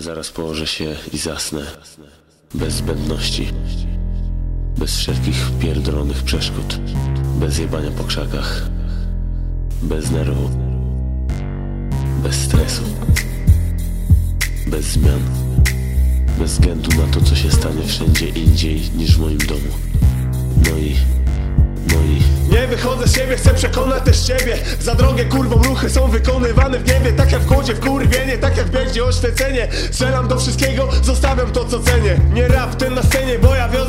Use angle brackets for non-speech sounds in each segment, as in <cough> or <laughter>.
Zaraz położę się i zasnę. Bez zbędności. Bez wszelkich pierdolonych przeszkód. Bez jebania po krzakach. Bez nerwu. Bez stresu. Bez zmian. Bez względu na to, co się stanie wszędzie indziej niż w moim domu. No i... Wychodzę z siebie, chcę przekonać też ciebie Za drogę kurwą ruchy są wykonywane w niebie. Tak jak w kodzie w kurwienie, tak jak w biegdzie oświecenie. Strzelam do wszystkiego, zostawiam to co cenię. Nie rap ten na scenie,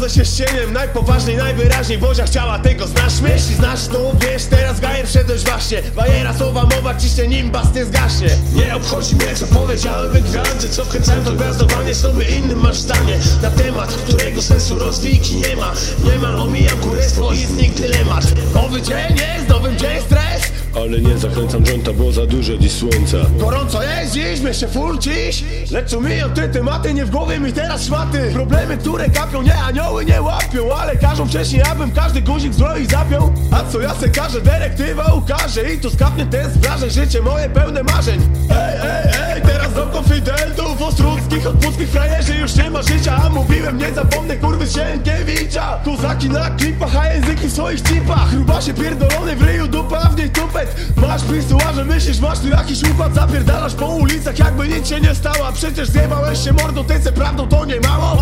się z cieniem Najpoważniej, najwyraźniej, Bozia chciała tego. Znasz mnie? Jeśli znasz to wiesz, teraz gajem wszedłeś właśnie. Bajera słowa, mowa, ciśnie nim bas nie zgaśnie. Nie obchodzi mnie co powiedziałem wygwiazdy Co wkręcałem to gwiazdowanie sobie innym masz zdanie Na temat, którego sensu rozwiki nie ma. Nie ma, omijam kurestwo i nigdy dylemat. Nowy dzień jest, nowym dzień stres. Ale nie zakręcam jointa, bo za dużo dziś słońca. Gorąco jest dziś, mnie się dziś. Lecz umiją te tematy, nie w głowie mi teraz szmaty. Problemy, które kapią, nie anioły nie łapią Ale każą wcześniej, abym każdy guzik zbroi zapiął. A co ja se każę, dyrektywa ukaże I tu skapnie ten z życie moje pełne marzeń. Ej, ej, ej, teraz do konfidentów Ostruckich, odpuckich frajerzy. Już nie ma życia A mówiłem, nie zapomnę kurwy Sienkiewicza. Kozaki na klipach, a języki w swoich cipach. Chruba się pierdolony w ryju, dupa w niej tupet. Masz pisuarze, myślisz, masz tu jakiś układ Zapierdalasz po ulicach, jakby nic się nie stało. Przecież zjebałeś się mordą, tyce prawdą, To nie mało,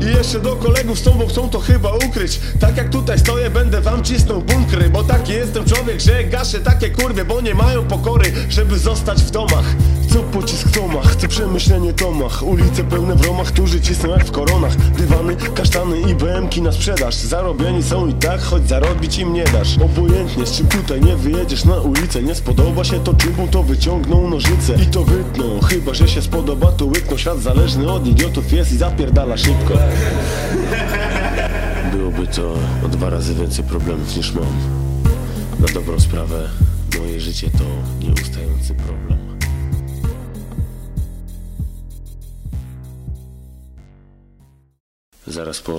i jeszcze do kolegów z tobą chcą to chyba ukryć. Tak jak tutaj stoję, będę wam cisnął bunkry Bo taki jestem człowiek, że gaszę takie kurwy Bo nie mają pokory, żeby zostać w domach Chcą pocisk Tomach, chcę przemyślenie Tomach. Ulice pełne w romach, którzy cisną jak w koronach. Dywany, kasztany i BMki na sprzedaż. Zarobieni są i tak, choć zarobić im nie dasz. Obojętnie, z czym tutaj nie wyjedziesz na ulicę. Nie spodoba się to czubą, to wyciągną nożyce. I to wytną, chyba że się spodoba to łykną. Świat zależny od idiotów jest i zapierdala szybko. <laughs> Byłoby to o dwa razy więcej problemów niż mam. Na dobrą sprawę, moje życie to nieustający problem. Zaraz po